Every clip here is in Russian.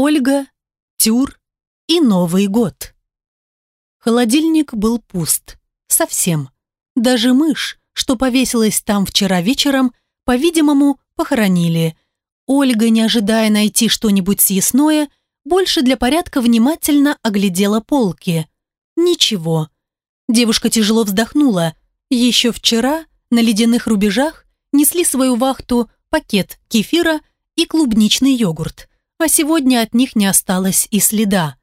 Ольга, Тюр и Новый год. Холодильник был пуст. Совсем. Даже мышь, что повесилась там вчера вечером, по-видимому, похоронили. Ольга, не ожидая найти что-нибудь съестное, больше для порядка внимательно оглядела полки. Ничего. Девушка тяжело вздохнула. Еще вчера на ледяных рубежах несли свою вахту пакет кефира и клубничный йогурт, а сегодня от них не осталось и следа.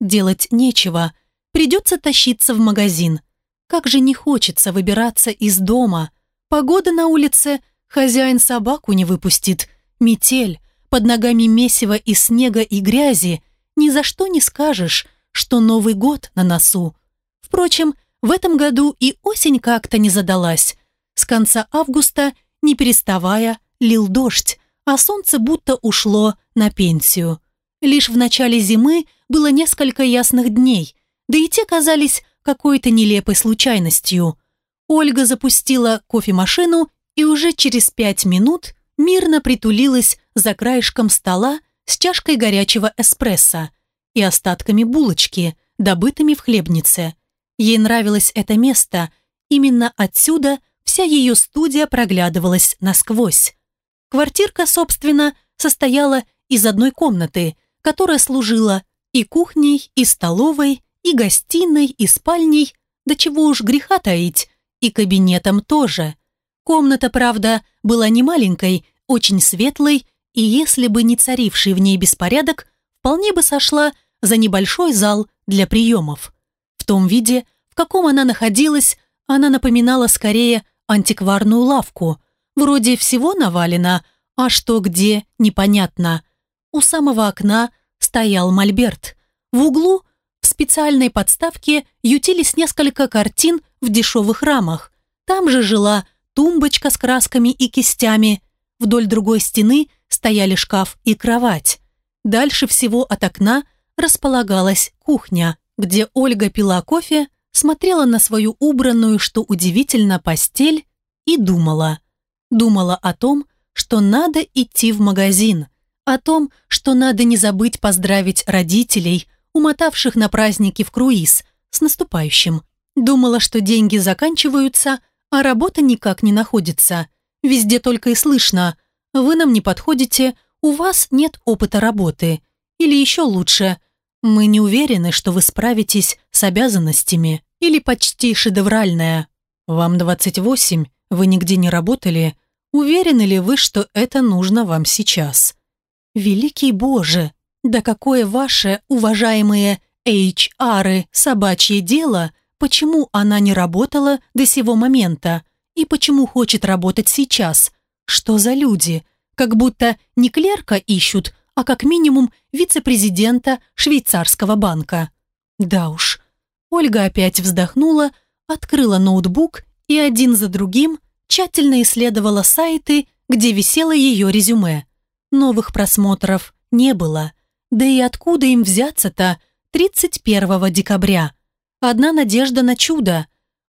Делать нечего, придется тащиться в магазин. Как же не хочется выбираться из дома. Погода на улице, хозяин собаку не выпустит, метель, под ногами месиво из снега и грязи, ни за что не скажешь, что Новый год на носу. Впрочем, в этом году и осень как-то не задалась. С конца августа, не переставая, лил дождь, а солнце будто ушло на пенсию. Лишь в начале зимы было несколько ясных дней, да и те казались какой-то нелепой случайностью. Ольга запустила кофемашину и уже через пять минут мирно притулилась за краешком стола с чашкой горячего эспрессо и остатками булочки, добытыми в хлебнице. Ей нравилось это место, именно отсюда вся ее студия проглядывалась насквозь. Квартирка, собственно, состояла из одной комнаты, которая служила и кухней, и столовой, и гостиной, и спальней, да чего уж греха таить, и кабинетом тоже. Комната, правда, была не маленькой, очень светлой, и если бы не царивший в ней беспорядок, вполне бы сошла за небольшой зал для приемов. В том виде, в каком она находилась, она напоминала скорее антикварную лавку. Вроде всего навалено, а что где, непонятно. У самого окна стоял мольберт. В углу в специальной подставке ютились несколько картин в дешевых рамах. Там же жила тумбочка с красками и кистями. Вдоль другой стены стояли шкаф и кровать. Дальше всего от окна располагалась кухня, где Ольга пила кофе, смотрела на свою убранную, что удивительно, постель и думала. Думала о том, что надо идти в магазин, о том, что надо не забыть поздравить родителей, умотавших на праздники в круиз, с наступающим. Думала, что деньги заканчиваются, а работа никак не находится. Везде только и слышно «Вы нам не подходите, у вас нет опыта работы». Или еще лучше «Мы не уверены, что вы справитесь с обязанностями». Или почти шедевральная «Вам 28, вы нигде не работали, уверены ли вы, что это нужно вам сейчас?» «Великий Боже, да какое ваше, уважаемые HR, собачье дело, почему она не работала до сего момента и почему хочет работать сейчас? Что за люди? Как будто не клерка ищут, а как минимум вице-президента швейцарского банка. Да уж. Ольга опять вздохнула, открыла ноутбук и один за другим тщательно исследовала сайты, где висело ее резюме. Новых просмотров не было. Да и откуда им взяться-то 31 декабря? Одна надежда на чудо.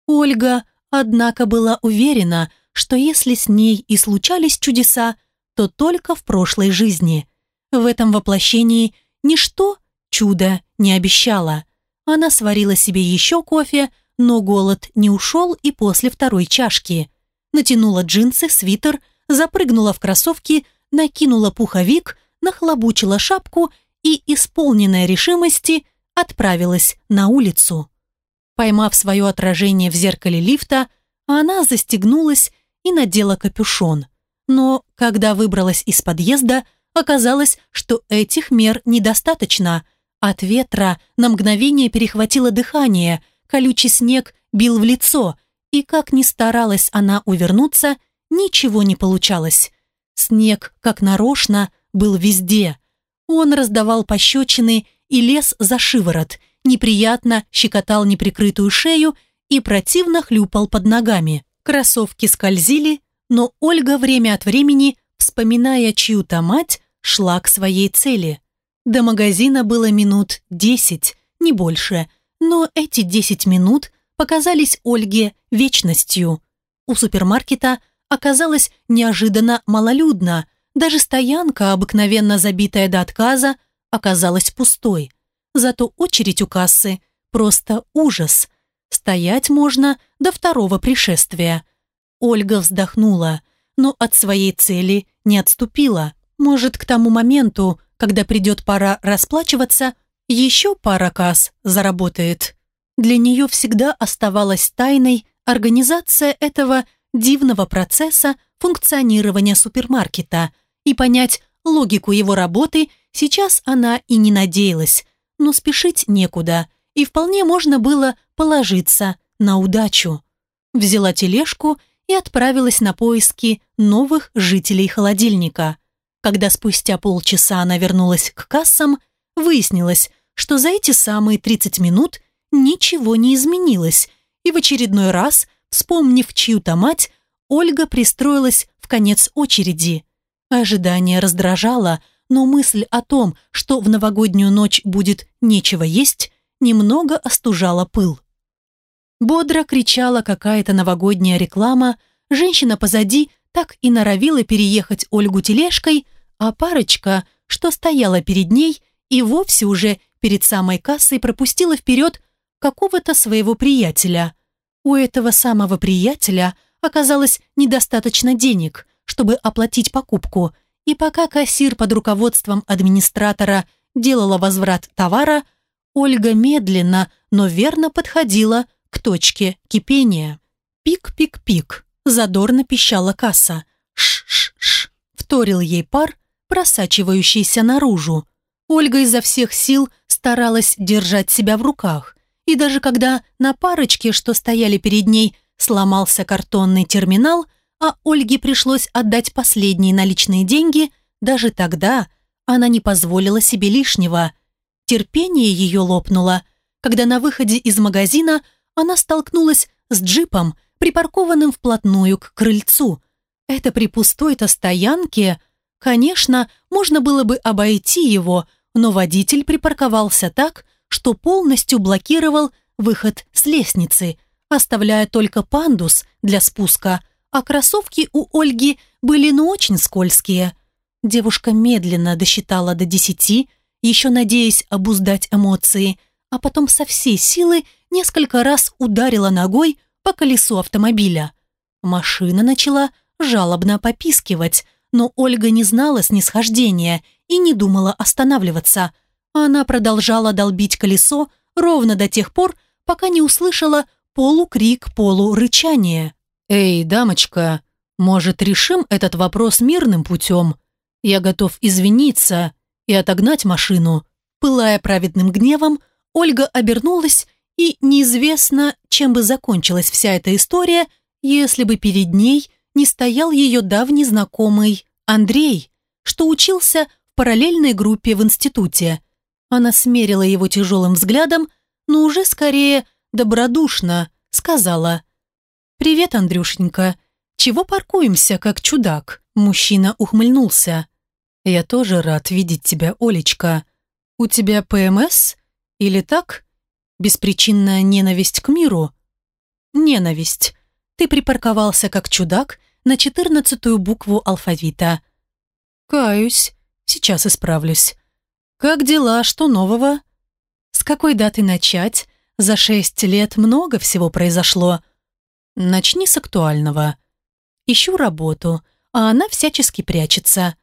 Ольга, однако, была уверена, что если с ней и случались чудеса, то только в прошлой жизни. В этом воплощении ничто чудо не обещало. Она сварила себе еще кофе, но голод не ушел и после второй чашки. Натянула джинсы, свитер, запрыгнула в кроссовки, накинула пуховик, нахлобучила шапку и, исполненная решимости, отправилась на улицу. Поймав свое отражение в зеркале лифта, она застегнулась и надела капюшон. Но, когда выбралась из подъезда, оказалось, что этих мер недостаточно. От ветра на мгновение перехватило дыхание, колючий снег бил в лицо, и как ни старалась она увернуться, ничего не получалось. Снег, как нарочно, был везде. Он раздавал пощечины и лез за шиворот, неприятно щекотал неприкрытую шею и противно хлюпал под ногами. Кроссовки скользили, но Ольга время от времени, вспоминая чью-то мать, шла к своей цели. До магазина было минут десять, не больше, но эти десять минут показались Ольге вечностью. У супермаркета оказалось неожиданно малолюдно, даже стоянка, обыкновенно забитая до отказа, оказалась пустой. Зато очередь у кассы просто ужас. Стоять можно до второго пришествия. Ольга вздохнула, но от своей цели не отступила. Может, к тому моменту, когда придет пора расплачиваться, еще пара касс заработает. Для нее всегда оставалась тайной организация этого дивного процесса функционирования супермаркета, и понять логику его работы сейчас она и не надеялась, но спешить некуда, и вполне можно было положиться на удачу. Взяла тележку и отправилась на поиски новых жителей холодильника. Когда спустя полчаса она вернулась к кассам, выяснилось, что за эти самые 30 минут ничего не изменилось, и в очередной раз, вспомнив чью-то мать, Ольга пристроилась в конец очереди. Ожидание раздражало, но мысль о том, что в новогоднюю ночь будет нечего есть, немного остужала пыл. Бодро кричала какая-то новогодняя реклама, женщина позади так и норовила переехать Ольгу тележкой, а парочка, что стояла перед ней, и вовсе уже перед самой кассой пропустила вперед какого-то своего приятеля. У этого самого приятеля оказалось недостаточно денег, чтобы оплатить покупку, и пока кассир под руководством администратора делала возврат товара, Ольга медленно, но верно подходила к точке кипения. «Пик-пик-пик», задорно пищала касса. «Ш-ш-ш», вторил ей пар, просачивающийся наружу. Ольга изо всех сил старалась держать себя в руках. И даже когда на парочке, что стояли перед ней, сломался картонный терминал, а Ольге пришлось отдать последние наличные деньги, даже тогда она не позволила себе лишнего. Терпение ее лопнуло, когда на выходе из магазина она столкнулась с джипом, припаркованным вплотную к крыльцу. Это при пустой-то стоянке, конечно, можно было бы обойти его, но водитель припарковался так, что полностью блокировал выход с лестницы, оставляя только пандус для спуска, а кроссовки у Ольги были ну очень скользкие. Девушка медленно досчитала до десяти, еще надеясь обуздать эмоции, а потом со всей силы несколько раз ударила ногой по колесу автомобиля. Машина начала жалобно попискивать, но Ольга не знала снисхождения и не думала останавливаться. Она продолжала долбить колесо ровно до тех пор, пока не услышала полукрик, полурычание. «Эй, дамочка, может, решим этот вопрос мирным путем? Я готов извиниться и отогнать машину». Пылая праведным гневом, Ольга обернулась, и неизвестно, чем бы закончилась вся эта история, если бы перед ней не стоял ее давний знакомый Андрей, что учился в параллельной группе в институте. Она смерила его тяжелым взглядом, но уже скорее добродушно сказала «Привет, Андрюшенька. Чего паркуемся, как чудак?» Мужчина ухмыльнулся. «Я тоже рад видеть тебя, Олечка. У тебя ПМС? Или так? Беспричинная ненависть к миру?» «Ненависть. Ты припарковался, как чудак, на четырнадцатую букву алфавита. «Каюсь. Сейчас исправлюсь. Как дела? Что нового?» «С какой даты начать? За шесть лет много всего произошло. Начни с актуального. Ищу работу, а она всячески прячется».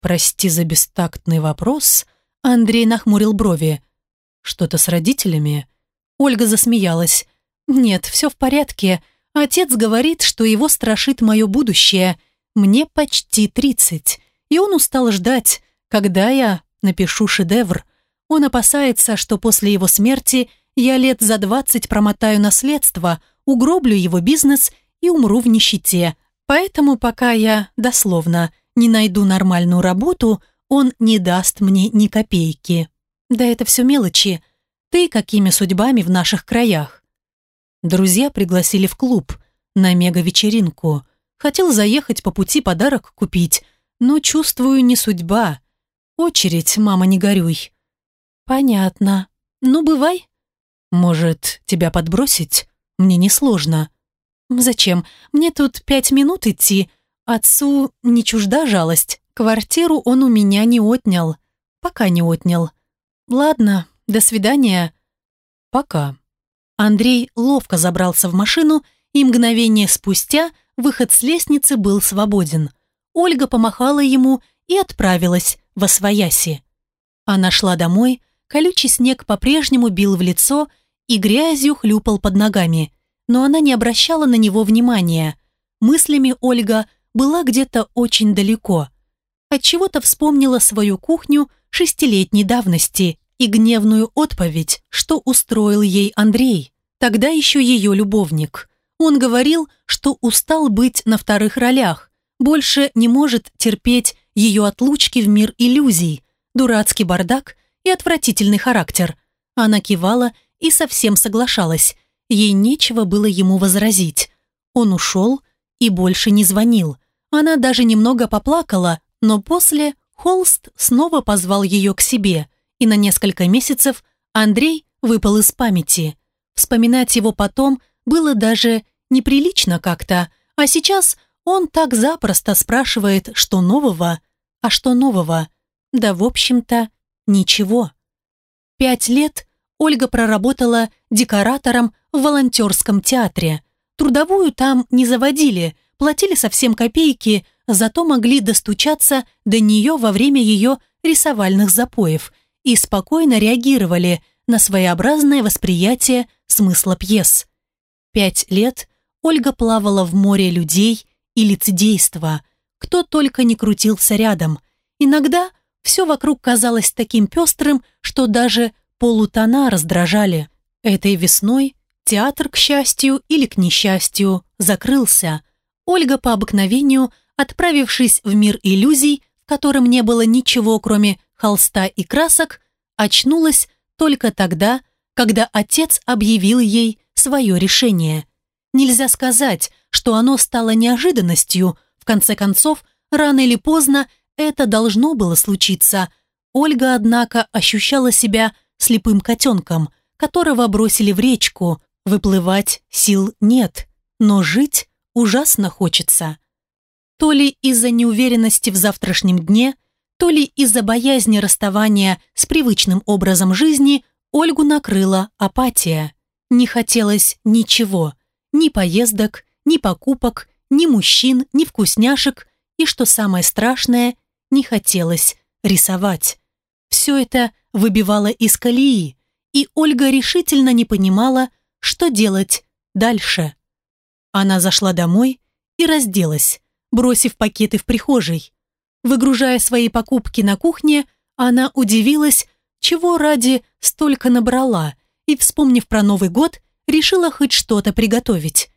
«Прости за бестактный вопрос», — Андрей нахмурил брови. «Что-то с родителями?» Ольга засмеялась. «Нет, все в порядке. Отец говорит, что его страшит мое будущее. Мне почти тридцать, и он устал ждать, когда я напишу шедевр. Он опасается, что после его смерти я лет за двадцать промотаю наследство, угроблю его бизнес и умру в нищете. Поэтому пока я, дословно, не найду нормальную работу, он не даст мне ни копейки. Да это все мелочи. Ты какими судьбами в наших краях? Друзья пригласили в клуб на мега-вечеринку. Хотел заехать по пути подарок купить, но чувствую не судьба. Очередь, мама, не горюй. Понятно. Ну, бывай. Может, тебя подбросить? Мне несложно. Зачем? Мне тут пять минут идти. Отцу не чужда жалость. Квартиру он у меня не отнял. пока не отнял. Ладно, до свидания. Пока. Андрей ловко забрался в машину, и мгновение спустя выход с лестницы был свободен. Ольга помахала ему и отправилась во свояси. Она шла домой, колючий снег по-прежнему бил в лицо и грязью хлюпал под ногами, но она не обращала на него внимания. Мыслями Ольга была где-то очень далеко. Отчего-то вспомнила свою кухню шестилетней давности и гневную отповедь, что устроил ей Андрей, тогда еще ее любовник. Он говорил, что устал быть на вторых ролях, больше не может терпеть ее отлучки в мир иллюзий, дурацкий бардак и отвратительный характер. Она кивала и совсем соглашалась. Ей нечего было ему возразить. Он ушел и больше не звонил. Она даже немного поплакала, но после Холст снова позвал ее к себе, и на несколько месяцев Андрей выпал из памяти. Вспоминать его потом было даже неприлично как-то, а сейчас он так запросто спрашивает, что нового, а что нового. Да, в общем-то, ничего. Пять лет Ольга проработала декоратором в волонтерском театре. Трудовую там не заводили, платили совсем копейки, зато могли достучаться до нее во время ее рисовальных запоев и спокойно реагировали на своеобразное восприятие смысла пьес. Пять лет Ольга плавала в море людей и лицедейства, кто только не крутился рядом. Иногда все вокруг казалось таким пестрым, что даже полутона раздражали. Этой весной театр, к счастью или к несчастью, закрылся. Ольга по обыкновению – отправившись в мир иллюзий, в котором не было ничего, кроме холста и красок, очнулась только тогда, когда отец объявил ей свое решение. Нельзя сказать, что оно стало неожиданностью, в конце концов, рано или поздно это должно было случиться. Ольга, однако, ощущала себя слепым котенком, которого бросили в речку, выплывать сил нет, но жить ужасно хочется. То ли из-за неуверенности в завтрашнем дне, то ли из-за боязни расставания с привычным образом жизни Ольгу накрыла апатия. Не хотелось ничего, ни поездок, ни покупок, ни мужчин, ни вкусняшек, и, что самое страшное, не хотелось рисовать. Все это выбивало из колеи, и Ольга решительно не понимала, что делать дальше. Она зашла домой и разделась, бросив пакеты в прихожей. Выгружая свои покупки на кухне, она удивилась, чего ради столько набрала, и, вспомнив про Новый год, решила хоть что-то приготовить.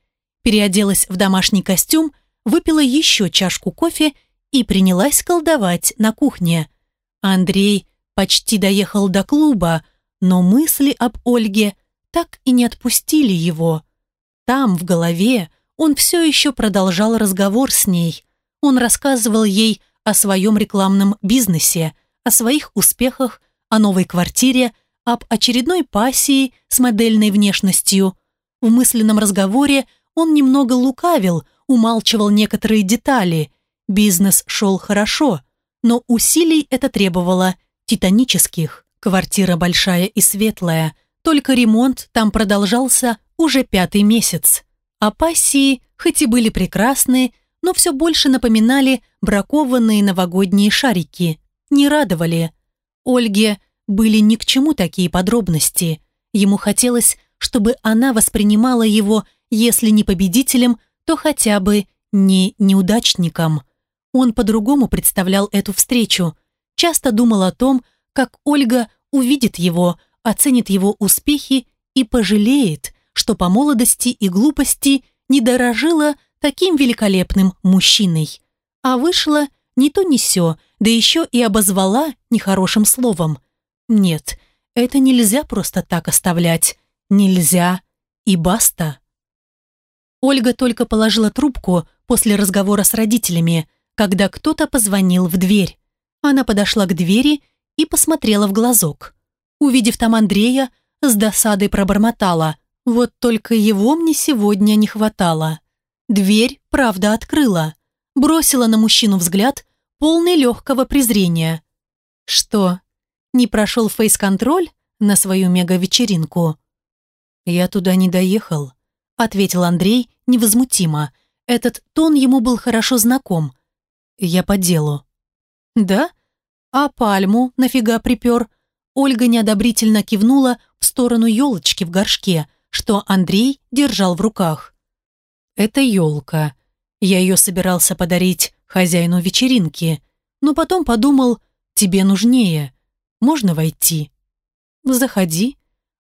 Переоделась в домашний костюм, выпила еще чашку кофе и принялась колдовать на кухне. Андрей почти доехал до клуба, но мысли об Ольге так и не отпустили его. Там, в голове, он все еще продолжал разговор с ней. Он рассказывал ей о своем рекламном бизнесе, о своих успехах, о новой квартире, об очередной пассии с модельной внешностью. В мысленном разговоре он немного лукавил, умалчивал некоторые детали. Бизнес шел хорошо, но усилий это требовало титанических. Квартира большая и светлая, только ремонт там продолжался уже пятый месяц. А пассии, хоть и были прекрасны, но все больше напоминали бракованные новогодние шарики, не радовали. Ольге были ни к чему такие подробности. Ему хотелось, чтобы она воспринимала его, если не победителем, то хотя бы не неудачником. Он по-другому представлял эту встречу. Часто думал о том, как Ольга увидит его, оценит его успехи и пожалеет, что по молодости и глупости не дорожила таким великолепным мужчиной. А вышла не то не сё, да еще и обозвала нехорошим словом. Нет, это нельзя просто так оставлять. Нельзя. И баста. Ольга только положила трубку после разговора с родителями, когда кто-то позвонил в дверь. Она подошла к двери и посмотрела в глазок. Увидев там Андрея, с досадой пробормотала. Вот только его мне сегодня не хватало. Дверь, правда, открыла. Бросила на мужчину взгляд, полный легкого презрения. «Что, не прошел фейс-контроль на свою мега-вечеринку?» «Я туда не доехал», — ответил Андрей невозмутимо. Этот тон ему был хорошо знаком. «Я по делу». «Да? А пальму нафига припер?» Ольга неодобрительно кивнула в сторону елочки в горшке, что Андрей держал в руках. «Это елка. Я ее собирался подарить хозяину вечеринки, но потом подумал, тебе нужнее. Можно войти?» «Заходи».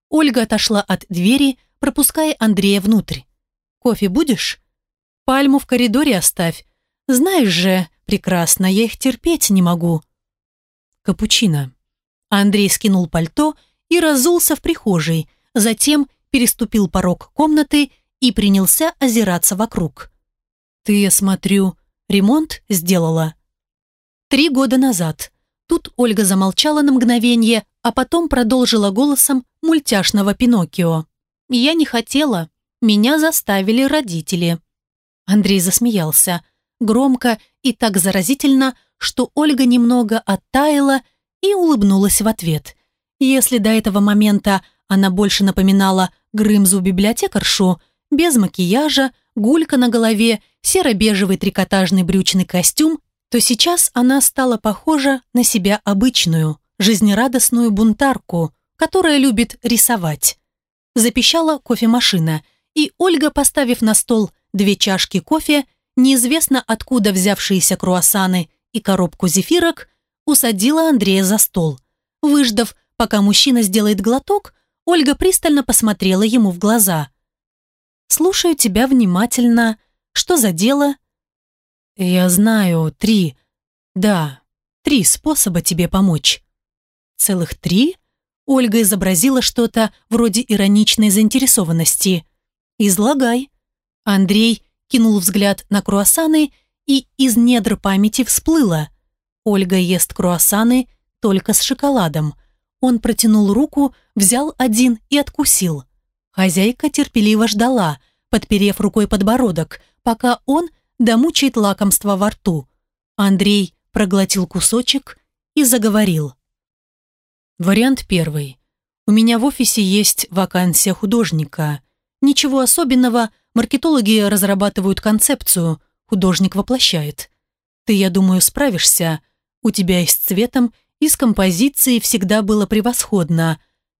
Ольга отошла от двери, пропуская Андрея внутрь. «Кофе будешь?» «Пальму в коридоре оставь. Знаешь же, прекрасно, я их терпеть не могу». «Капучино». Андрей скинул пальто и разулся в прихожей, затем переступил порог комнаты и принялся озираться вокруг. «Ты, я смотрю, ремонт сделала?» «Три года назад». Тут Ольга замолчала на мгновение, а потом продолжила голосом мультяшного Пиноккио. «Я не хотела. Меня заставили родители». Андрей засмеялся. Громко и так заразительно, что Ольга немного оттаяла и улыбнулась в ответ. Если до этого момента она больше напоминала Грымзу-библиотекаршу, без макияжа, гулька на голове, серо-бежевый трикотажный брючный костюм то сейчас она стала похожа на себя обычную, жизнерадостную бунтарку, которая любит рисовать. Запищала кофемашина, и Ольга, поставив на стол две чашки кофе, неизвестно откуда взявшиеся круассаны и коробку зефирок, усадила Андрея за стол. Выждав, пока мужчина сделает глоток, Ольга пристально посмотрела ему в глаза. «Слушаю тебя внимательно. Что за дело?» «Я знаю три. Да, три способа тебе помочь». «Целых три?» Ольга изобразила что-то вроде ироничной заинтересованности. «Излагай». Андрей кинул взгляд на круассаны и из недр памяти всплыло. Ольга ест круассаны только с шоколадом. Он протянул руку, взял один и откусил. Хозяйка терпеливо ждала, подперев рукой подбородок, пока он домучает лакомство во рту. Андрей проглотил кусочек и заговорил. Вариант первый. У меня в офисе есть вакансия художника. Ничего особенного, маркетологи разрабатывают концепцию, художник воплощает. Ты, я думаю, справишься. У тебя и с цветом, и с композицией всегда было превосходно.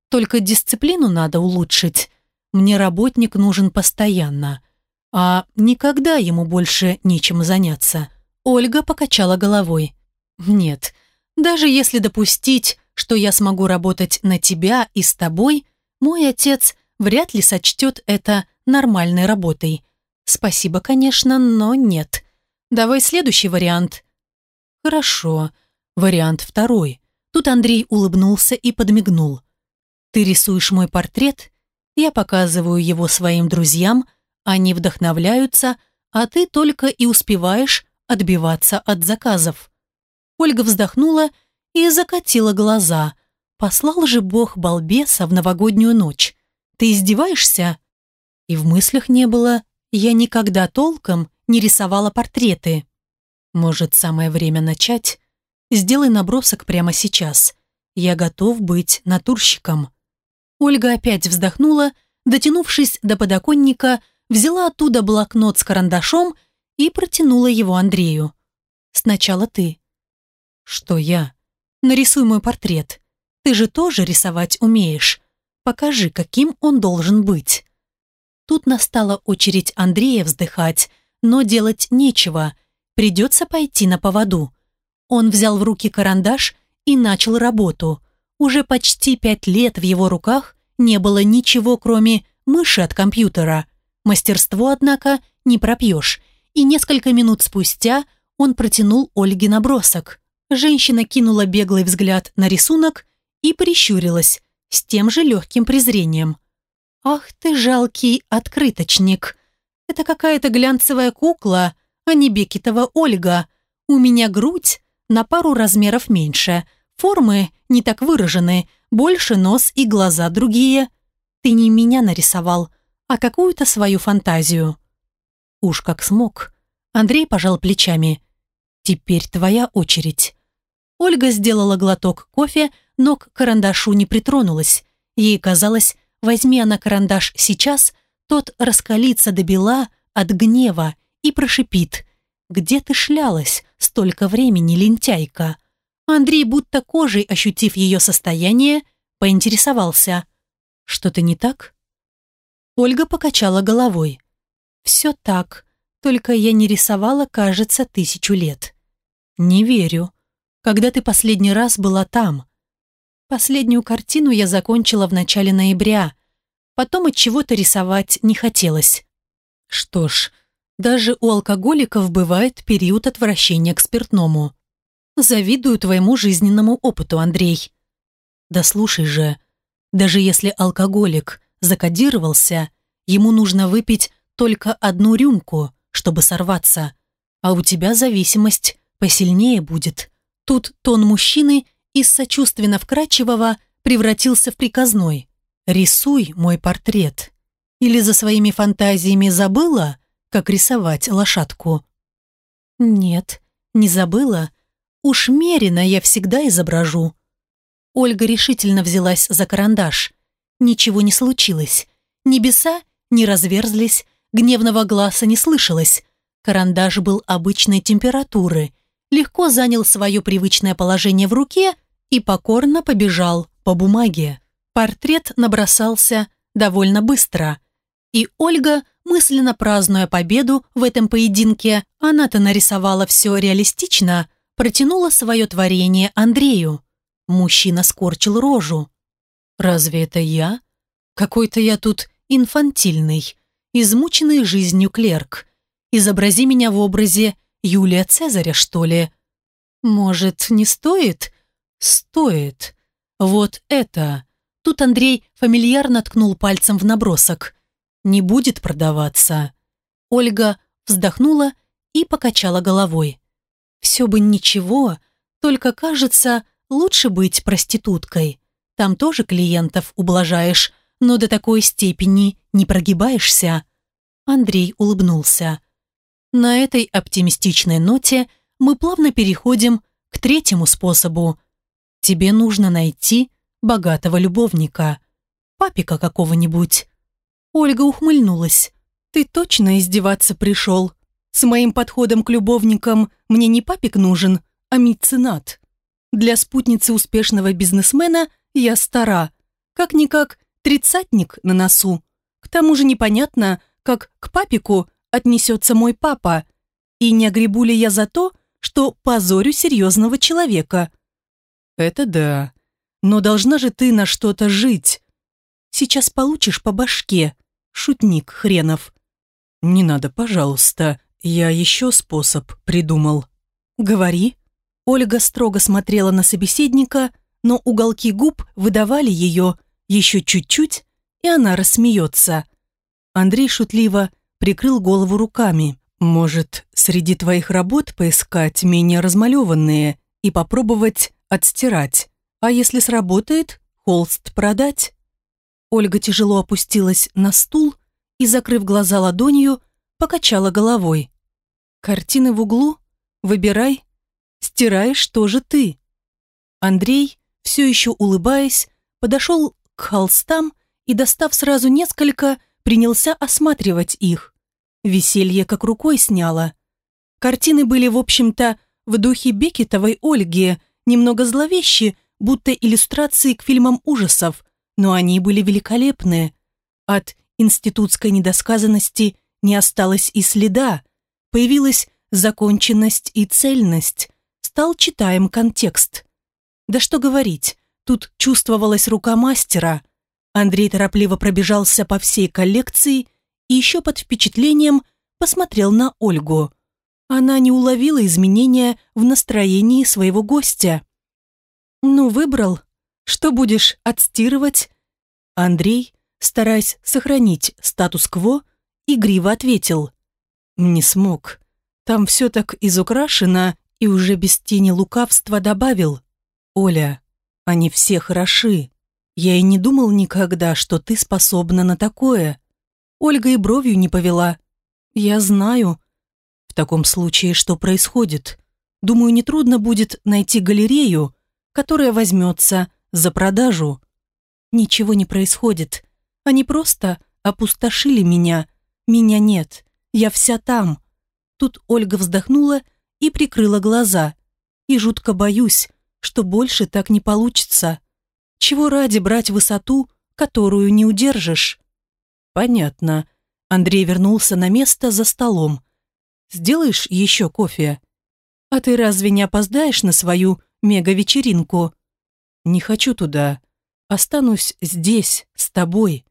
Только дисциплину надо улучшить. Мне работник нужен постоянно а никогда ему больше нечем заняться. Ольга покачала головой. «Нет, даже если допустить, что я смогу работать на тебя и с тобой, мой отец вряд ли сочтет это нормальной работой. Спасибо, конечно, но нет. Давай следующий вариант». «Хорошо. Вариант второй». Тут Андрей улыбнулся и подмигнул. «Ты рисуешь мой портрет, я показываю его своим друзьям, они вдохновляются, а ты только и успеваешь отбиваться от заказов. Ольга вздохнула и закатила глаза. Послал же Бог балбеса в новогоднюю ночь. Ты издеваешься? И в мыслях не было. Я никогда толком не рисовала портреты. Может, самое время начать? Сделай набросок прямо сейчас. Я готов быть натурщиком. Ольга опять вздохнула, дотянувшись до подоконника, взяла оттуда блокнот с карандашом и протянула его Андрею. «Сначала ты». «Что я?» «Нарисуй мой портрет. Ты же тоже рисовать умеешь. Покажи, каким он должен быть». Тут настала очередь Андрея вздыхать, но делать нечего. Придется пойти на поводу. Он взял в руки карандаш и начал работу. Уже почти пять лет в его руках не было ничего, кроме мыши от компьютера – Мастерство, однако, не пропьешь, и несколько минут спустя он протянул Ольге набросок. Женщина кинула беглый взгляд на рисунок и прищурилась с тем же легким презрением. «Ах ты жалкий открыточник! Это какая-то глянцевая кукла, а не Бекетова Ольга. У меня грудь на пару размеров меньше, формы не так выражены, больше нос и глаза другие. Ты не меня нарисовал, а какую-то свою фантазию. Уж как смог. Андрей пожал плечами. Теперь твоя очередь. Ольга сделала глоток кофе, но к карандашу не притронулась. Ей казалось, возьми она карандаш сейчас, тот раскалится до бела от гнева и прошипит. «Где ты шлялась столько времени, лентяйка?» Андрей, будто кожей ощутив ее состояние, поинтересовался. «Что-то не так?» Ольга покачала головой. «Все так, только я не рисовала, кажется, тысячу лет». «Не верю. Когда ты последний раз была там?» Последнюю картину я закончила в начале ноября. Потом от чего-то рисовать не хотелось. Что ж, даже у алкоголиков бывает период отвращения к спиртному. Завидую твоему жизненному опыту, Андрей. Да слушай же, даже если алкоголик закодировался, ему нужно выпить только одну рюмку, чтобы сорваться, а у тебя зависимость посильнее будет. Тут тон мужчины из сочувственно вкрадчивого превратился в приказной. «Рисуй мой портрет». Или за своими фантазиями забыла, как рисовать лошадку? Нет, не забыла. Уж мерено я всегда изображу. Ольга решительно взялась за карандаш. Ничего не случилось. Небеса не разверзлись, гневного глаза не слышалось. Карандаш был обычной температуры, легко занял свое привычное положение в руке и покорно побежал по бумаге. Портрет набросался довольно быстро. И Ольга, мысленно празднуя победу в этом поединке, она-то нарисовала все реалистично, протянула свое творение Андрею. Мужчина скорчил рожу. «Разве это я? Какой-то я тут инфантильный, измученный жизнью клерк. Изобрази меня в образе Юлия Цезаря, что ли? Может, не стоит?» «Стоит. Вот это!» Тут Андрей фамильярно ткнул пальцем в набросок. «Не будет продаваться». Ольга вздохнула и покачала головой. «Все бы ничего, только, кажется, лучше быть проституткой. Там тоже клиентов ублажаешь, но до такой степени не прогибаешься». Андрей улыбнулся. На этой оптимистичной ноте мы плавно переходим к третьему способу. Тебе нужно найти богатого любовника, папика какого-нибудь. Ольга ухмыльнулась. Ты точно издеваться пришел? С моим подходом к любовникам мне не папик нужен, а меценат. Для спутницы успешного бизнесмена я стара. Как-никак тридцатник на носу. К тому же непонятно, как к папику отнесется мой папа. И не огребу ли я за то, что позорю серьезного человека. Это да. Но должна же ты на что-то жить. Сейчас получишь по башке, шутник хренов. Не надо, пожалуйста. Я еще способ придумал. Говори. Ольга строго смотрела на собеседника, но уголки губ выдавали ее еще чуть-чуть, и она рассмеется. Андрей шутливо прикрыл голову руками. «Может, среди твоих работ поискать менее размалеванные и попробовать отстирать, а если сработает, холст продать?» Ольга тяжело опустилась на стул и, закрыв глаза ладонью, покачала головой. «Картины в углу? Выбирай. Стираешь тоже ты». Андрей, все еще улыбаясь, подошел к холстам и, достав сразу несколько, принялся осматривать их. Веселье как рукой сняло. Картины были, в общем-то, в духе Бекетовой Ольги, немного зловещи, будто иллюстрации к фильмам ужасов, но они были великолепны. От институтской недосказанности не осталось и следа. Появилась законченность и цельность. Стал читаем контекст. Да что говорить, тут чувствовалась рука мастера. Андрей торопливо пробежался по всей коллекции и еще под впечатлением посмотрел на Ольгу. Она не уловила изменения в настроении своего гостя. «Ну, выбрал. Что будешь отстирывать?» Андрей, стараясь сохранить статус-кво, игриво ответил. «Не смог. Там все так изукрашено, и уже без тени лукавства добавил. Оля, они все хороши. Я и не думал никогда, что ты способна на такое. Ольга и бровью не повела. Я знаю. В таком случае, что происходит? Думаю, нетрудно будет найти галерею, которая возьмется за продажу. Ничего не происходит. Они просто опустошили меня. Меня нет. Я вся там. Тут Ольга вздохнула и прикрыла глаза. И жутко боюсь, что больше так не получится. Чего ради брать высоту, которую не удержишь? Понятно. Андрей вернулся на место за столом. Сделаешь еще кофе? А ты разве не опоздаешь на свою мега-вечеринку? Не хочу туда. Останусь здесь, с тобой.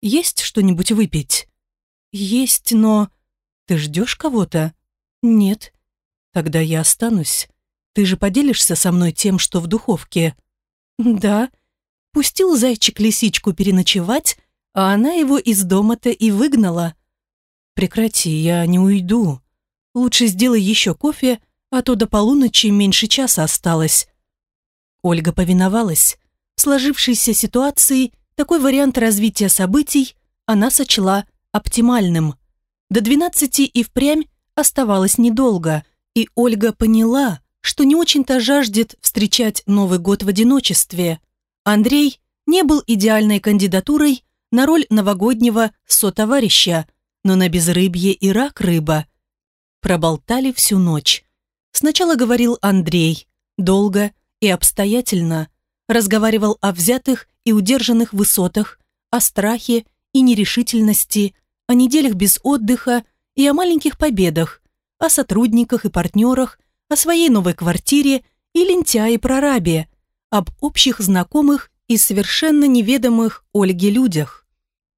Есть что-нибудь выпить? Есть, но... Ты ждешь кого-то? Нет. Тогда я останусь. Ты же поделишься со мной тем, что в духовке? Да. Пустил зайчик лисичку переночевать, а она его из дома-то и выгнала. Прекрати, я не уйду. Лучше сделай еще кофе, а то до полуночи меньше часа осталось. Ольга повиновалась. В сложившейся ситуации такой вариант развития событий она сочла оптимальным. До двенадцати и впрямь оставалось недолго, и Ольга поняла, что не очень-то жаждет встречать Новый год в одиночестве. Андрей не был идеальной кандидатурой на роль новогоднего сотоварища, но на безрыбье и рак рыба. Проболтали всю ночь. Сначала говорил Андрей, долго и обстоятельно, разговаривал о взятых и удержанных высотах, о страхе и нерешительности, о неделях без отдыха и о маленьких победах, о сотрудниках и партнерах, о своей новой квартире и лентяе-прорабе, об общих знакомых и совершенно неведомых Ольге людях,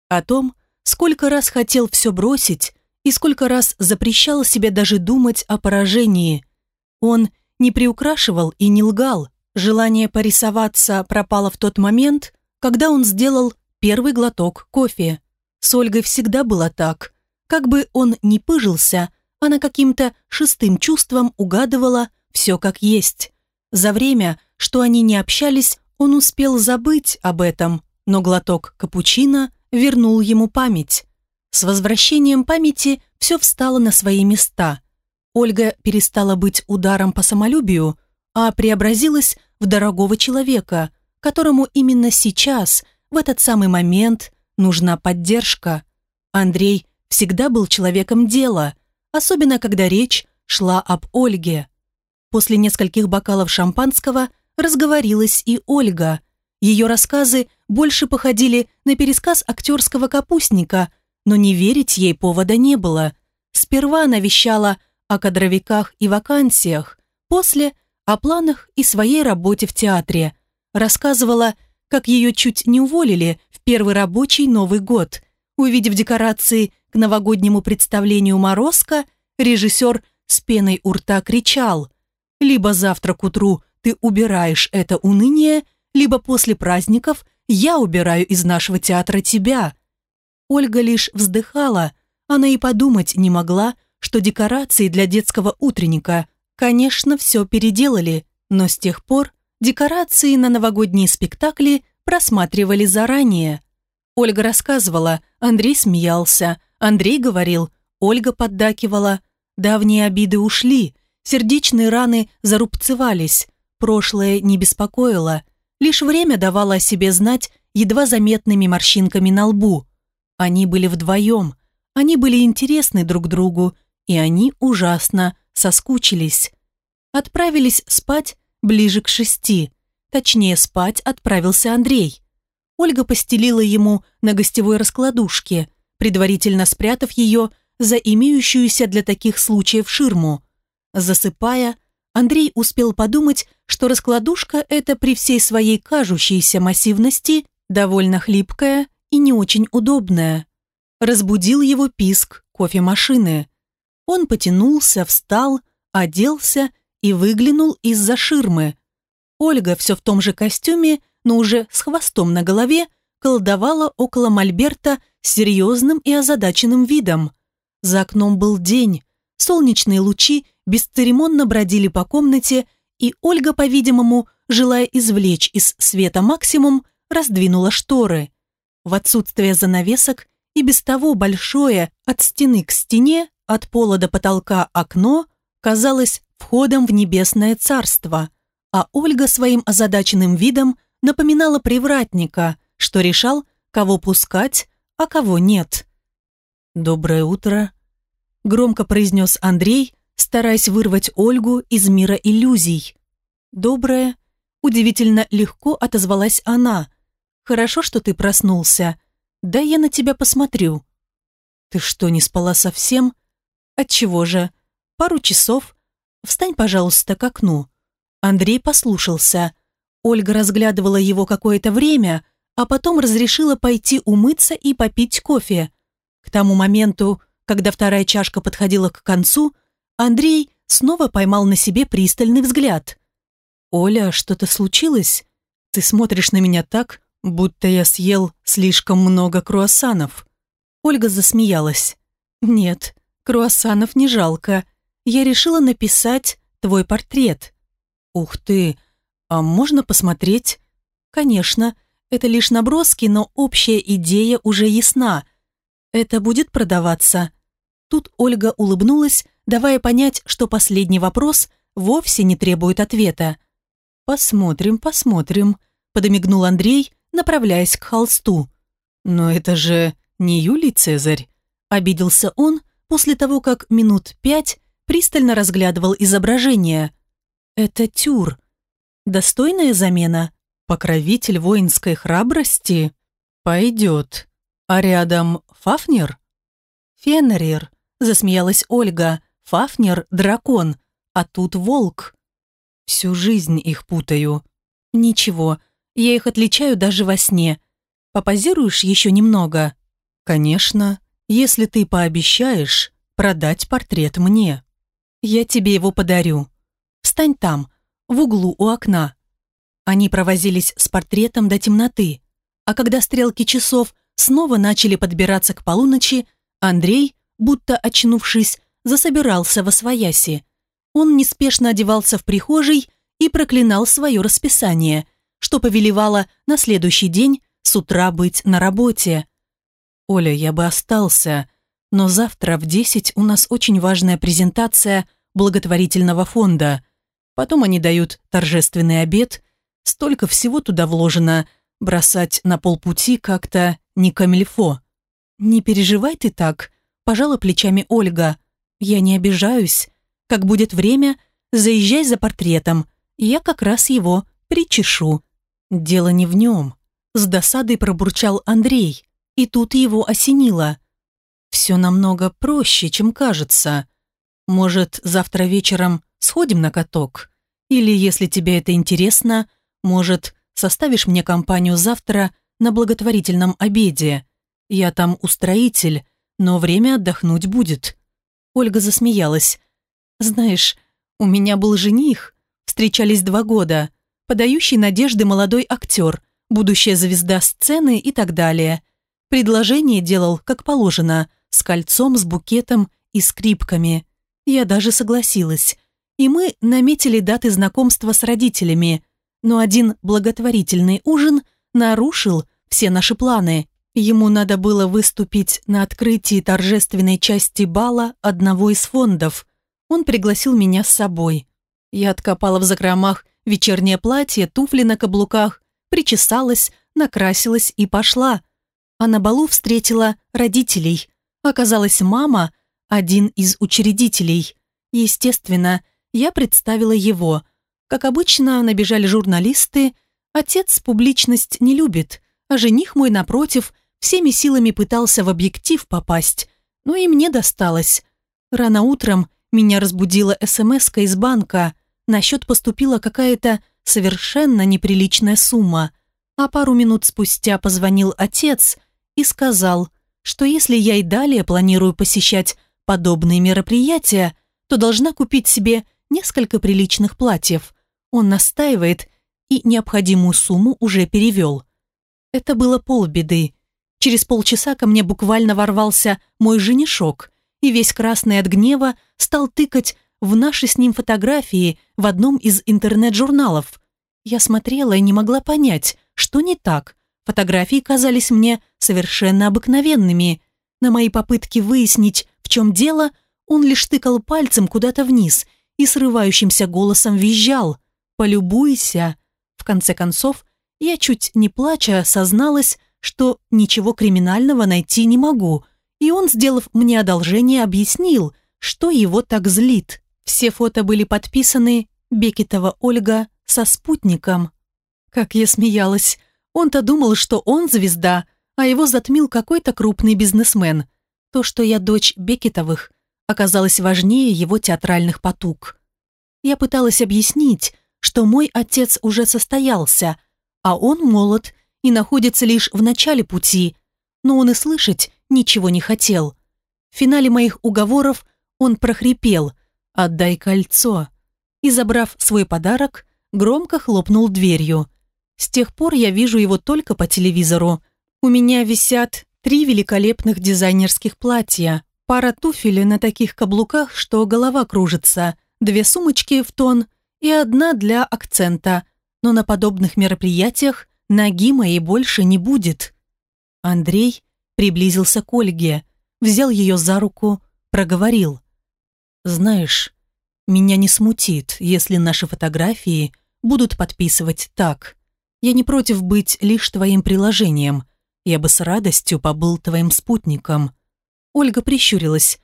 о том, сколько раз хотел все бросить и сколько раз запрещал себе даже думать о поражении. Он не приукрашивал и не лгал, желание порисоваться пропало в тот момент, когда он сделал первый глоток кофе. С Ольгой всегда было так. Как бы он ни пыжился, она каким-то шестым чувством угадывала все как есть. За время, что они не общались, он успел забыть об этом, но глоток капучино вернул ему память. С возвращением памяти все встало на свои места. Ольга перестала быть ударом по самолюбию, а преобразилась в дорогого человека, которому именно сейчас, в этот самый момент, нужна поддержка. Андрей всегда был человеком дела, особенно когда речь шла об Ольге. После нескольких бокалов шампанского разговорилась и Ольга. Ее рассказы больше походили на пересказ актерского капустника, но не верить ей повода не было. Сперва она вещала о кадровиках и вакансиях, после – о планах и своей работе в театре. Рассказывала, как ее чуть не уволили в первый рабочий Новый год. Увидев декорации к новогоднему представлению «Морозко», режиссер с пеной у рта кричал «Либо завтра к утру ты убираешь это уныние, либо после праздников я убираю из нашего театра тебя». Ольга лишь вздыхала, она и подумать не могла, что декорации для детского утренника, конечно, все переделали, но с тех пор декорации на новогодние спектакли просматривали заранее. Ольга рассказывала, Андрей смеялся, Андрей говорил, Ольга поддакивала. Давние обиды ушли, сердечные раны зарубцевались, прошлое не беспокоило, лишь время давало о себе знать едва заметными морщинками на лбу. Они были вдвоем, они были интересны друг другу, и они ужасно соскучились. Отправились спать ближе к шести, точнее спать отправился Андрей. Ольга постелила ему на гостевой раскладушке, предварительно спрятав ее за имеющуюся для таких случаев ширму. Засыпая, Андрей успел подумать, что раскладушка эта при всей своей кажущейся массивности довольно хлипкая и не очень удобная. Разбудил его писк кофемашины. Он потянулся, встал, оделся и выглянул из-за ширмы. Ольга все в том же костюме, но уже с хвостом на голове, колдовала около мольберта серьезным и озадаченным видом. За окном был день, солнечные лучи бесцеремонно бродили по комнате, и Ольга, по-видимому, желая извлечь из света максимум, раздвинула шторы. В отсутствие занавесок и без того большое от стены к стене, от пола до потолка окно казалось входом в небесное царство, а Ольга своим озадаченным видом напоминала привратника, что решал, кого пускать, а кого нет. «Доброе утро», — громко произнес Андрей, стараясь вырвать Ольгу из мира иллюзий. «Доброе», — удивительно легко отозвалась она. «Хорошо, что ты проснулся. Да я на тебя посмотрю». «Ты что, не спала совсем?» «Отчего же? Пару часов. Встань, пожалуйста, к окну». Андрей послушался. Ольга разглядывала его какое-то время, а потом разрешила пойти умыться и попить кофе. К тому моменту, когда вторая чашка подходила к концу, Андрей снова поймал на себе пристальный взгляд. «Оля, что-то случилось? Ты смотришь на меня так, будто я съел слишком много круассанов». Ольга засмеялась. «Нет, круассанов не жалко. Я решила написать твой портрет». «Ух ты! А можно посмотреть?» «Конечно. Это лишь наброски, но общая идея уже ясна. Это будет продаваться». Тут Ольга улыбнулась, давая понять, что последний вопрос вовсе не требует ответа. «Посмотрим, посмотрим», – подомигнул Андрей, направляясь к холсту. «Но это же не Юлий Цезарь», – обиделся он после того, как минут пять пристально разглядывал изображение. «Это Тюр. Достойная замена? Покровитель воинской храбрости? Пойдет. А рядом Фафнер?» «Фенрир», – засмеялась Ольга. «Фафнер – дракон, а тут волк». Всю жизнь их путаю. Ничего, я их отличаю даже во сне. Попозируешь еще немного? Конечно, если ты пообещаешь продать портрет мне. Я тебе его подарю. Встань там, в углу у окна. Они провозились с портретом до темноты, а когда стрелки часов снова начали подбираться к полуночи, Андрей, будто очнувшись, засобирался во свояси он неспешно одевался в прихожей и проклинал свое расписание, что повелевало на следующий день с утра быть на работе. «Оля, я бы остался, но завтра в десять у нас очень важная презентация благотворительного фонда. Потом они дают торжественный обед. Столько всего туда вложено, бросать на полпути как-то не камильфо». «Не переживай ты так», – пожала плечами Ольга. «Я не обижаюсь. Как будет время, заезжай за портретом, я как раз его причешу. Дело не в нем. С досадой пробурчал Андрей, и тут его осенило. Все намного проще, чем кажется. Может, завтра вечером сходим на каток? Или, если тебе это интересно, может, составишь мне компанию завтра на благотворительном обеде? Я там устроитель, но время отдохнуть будет». Ольга засмеялась. Знаешь, у меня был жених, встречались два года, подающий надежды молодой актер, будущая звезда сцены и так далее. Предложение делал, как положено, с кольцом, с букетом и скрипками. Я даже согласилась. И мы наметили даты знакомства с родителями. Но один благотворительный ужин нарушил все наши планы. Ему надо было выступить на открытии торжественной части бала одного из фондов он пригласил меня с собой. Я откопала в закромах вечернее платье, туфли на каблуках, причесалась, накрасилась и пошла. А на балу встретила родителей. Оказалась мама, один из учредителей. Естественно, я представила его. Как обычно, набежали журналисты. Отец публичность не любит, а жених мой, напротив, всеми силами пытался в объектив попасть. Но и мне досталось. Рано утром меня разбудила смс из банка. На счет поступила какая-то совершенно неприличная сумма. А пару минут спустя позвонил отец и сказал, что если я и далее планирую посещать подобные мероприятия, то должна купить себе несколько приличных платьев. Он настаивает и необходимую сумму уже перевел. Это было полбеды. Через полчаса ко мне буквально ворвался мой женишок и весь красный от гнева стал тыкать в наши с ним фотографии в одном из интернет-журналов. Я смотрела и не могла понять, что не так. Фотографии казались мне совершенно обыкновенными. На мои попытки выяснить, в чем дело, он лишь тыкал пальцем куда-то вниз и срывающимся голосом визжал «Полюбуйся!». В конце концов, я чуть не плача созналась, что ничего криминального найти не могу, и он, сделав мне одолжение, объяснил, что его так злит. Все фото были подписаны Бекетова Ольга со спутником. Как я смеялась. Он-то думал, что он звезда, а его затмил какой-то крупный бизнесмен. То, что я дочь Бекетовых, оказалось важнее его театральных потуг. Я пыталась объяснить, что мой отец уже состоялся, а он молод и находится лишь в начале пути, но он и слышать ничего не хотел. В финале моих уговоров он прохрипел «Отдай кольцо» и, забрав свой подарок, громко хлопнул дверью. С тех пор я вижу его только по телевизору. У меня висят три великолепных дизайнерских платья, пара туфель на таких каблуках, что голова кружится, две сумочки в тон и одна для акцента. Но на подобных мероприятиях ноги моей больше не будет. Андрей приблизился к Ольге, взял ее за руку, проговорил. «Знаешь, меня не смутит, если наши фотографии будут подписывать так. Я не против быть лишь твоим приложением. Я бы с радостью побыл твоим спутником». Ольга прищурилась.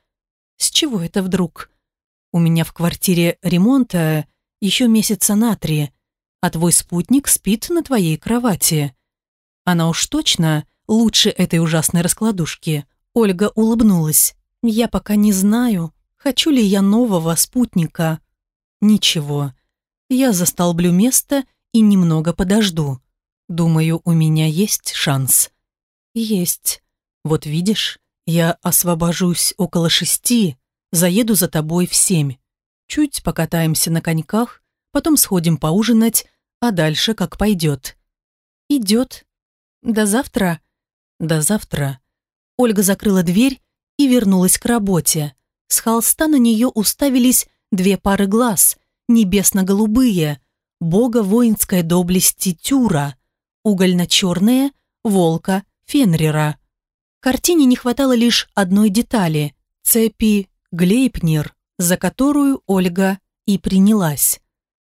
«С чего это вдруг? У меня в квартире ремонта еще месяца на три, а твой спутник спит на твоей кровати. Она уж точно лучше этой ужасной раскладушки. Ольга улыбнулась. Я пока не знаю, хочу ли я нового спутника. Ничего. Я застолблю место и немного подожду. Думаю, у меня есть шанс. Есть. Вот видишь, я освобожусь около шести, заеду за тобой в семь. Чуть покатаемся на коньках, потом сходим поужинать, а дальше как пойдет. Идет. До завтра. До завтра. Ольга закрыла дверь и вернулась к работе. С холста на нее уставились две пары глаз, небесно-голубые, бога воинской доблести Тюра, угольно-черные, волка Фенрера. Картине не хватало лишь одной детали – цепи Глейпнер, за которую Ольга и принялась.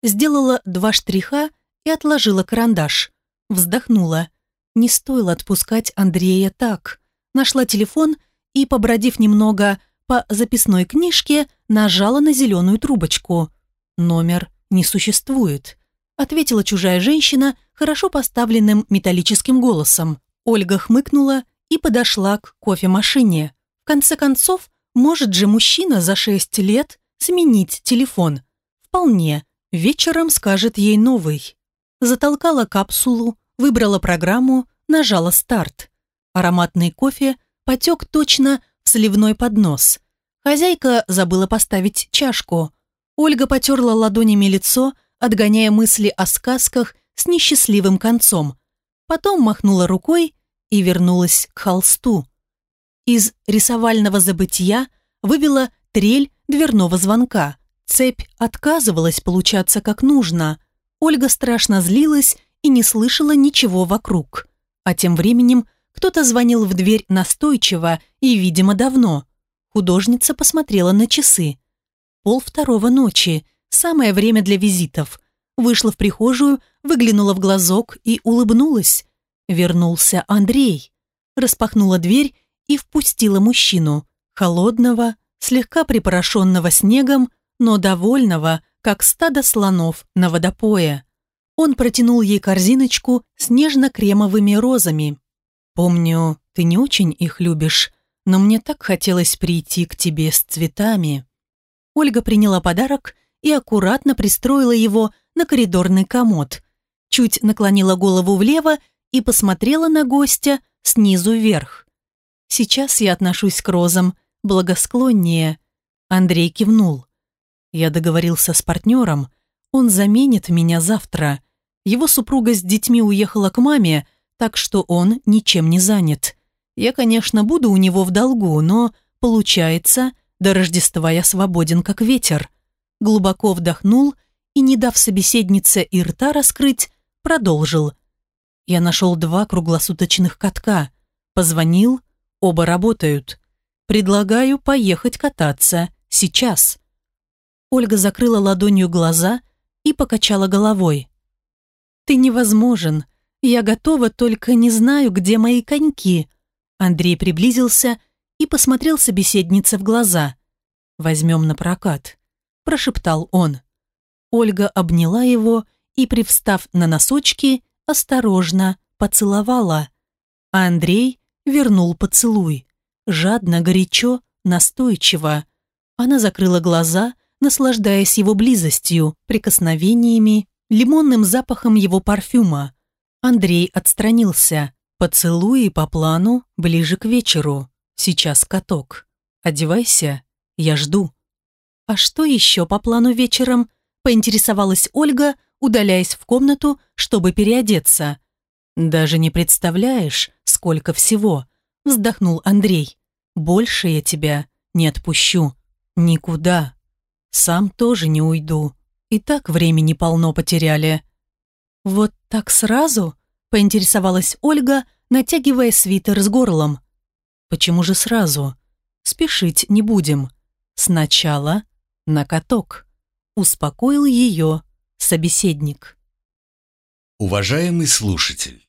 Сделала два штриха и отложила карандаш. Вздохнула – не стоило отпускать Андрея так. Нашла телефон и, побродив немного по записной книжке, нажала на зеленую трубочку. «Номер не существует», — ответила чужая женщина хорошо поставленным металлическим голосом. Ольга хмыкнула и подошла к кофемашине. В конце концов, может же мужчина за шесть лет сменить телефон? Вполне. Вечером скажет ей новый. Затолкала капсулу выбрала программу, нажала старт. Ароматный кофе потек точно в сливной поднос. Хозяйка забыла поставить чашку. Ольга потерла ладонями лицо, отгоняя мысли о сказках с несчастливым концом. Потом махнула рукой и вернулась к холсту. Из рисовального забытия вывела трель дверного звонка. Цепь отказывалась получаться как нужно. Ольга страшно злилась и не слышала ничего вокруг. А тем временем кто-то звонил в дверь настойчиво и, видимо, давно. Художница посмотрела на часы. Пол второго ночи, самое время для визитов. Вышла в прихожую, выглянула в глазок и улыбнулась. Вернулся Андрей. Распахнула дверь и впустила мужчину. Холодного, слегка припорошенного снегом, но довольного, как стадо слонов на водопое. Он протянул ей корзиночку с нежно-кремовыми розами. «Помню, ты не очень их любишь, но мне так хотелось прийти к тебе с цветами». Ольга приняла подарок и аккуратно пристроила его на коридорный комод. Чуть наклонила голову влево и посмотрела на гостя снизу вверх. «Сейчас я отношусь к розам благосклоннее». Андрей кивнул. «Я договорился с партнером, он заменит меня завтра. Его супруга с детьми уехала к маме, так что он ничем не занят. Я, конечно, буду у него в долгу, но, получается, до Рождества я свободен как ветер. Глубоко вдохнул и, не дав собеседнице и рта раскрыть, продолжил. Я нашел два круглосуточных катка. Позвонил, оба работают. Предлагаю поехать кататься сейчас. Ольга закрыла ладонью глаза и покачала головой. «Ты невозможен. Я готова, только не знаю, где мои коньки». Андрей приблизился и посмотрел собеседнице в глаза. «Возьмем на прокат», – прошептал он. Ольга обняла его и, привстав на носочки, осторожно поцеловала. А Андрей вернул поцелуй. Жадно, горячо, настойчиво. Она закрыла глаза, наслаждаясь его близостью, прикосновениями, лимонным запахом его парфюма. Андрей отстранился. Поцелуи по плану ближе к вечеру. Сейчас каток. Одевайся, я жду. А что еще по плану вечером? Поинтересовалась Ольга, удаляясь в комнату, чтобы переодеться. «Даже не представляешь, сколько всего», – вздохнул Андрей. «Больше я тебя не отпущу. Никуда. Сам тоже не уйду. И так времени полно потеряли». «Вот так сразу?» – поинтересовалась Ольга, натягивая свитер с горлом. «Почему же сразу? Спешить не будем. Сначала на каток». Успокоил ее собеседник. Уважаемый слушатель,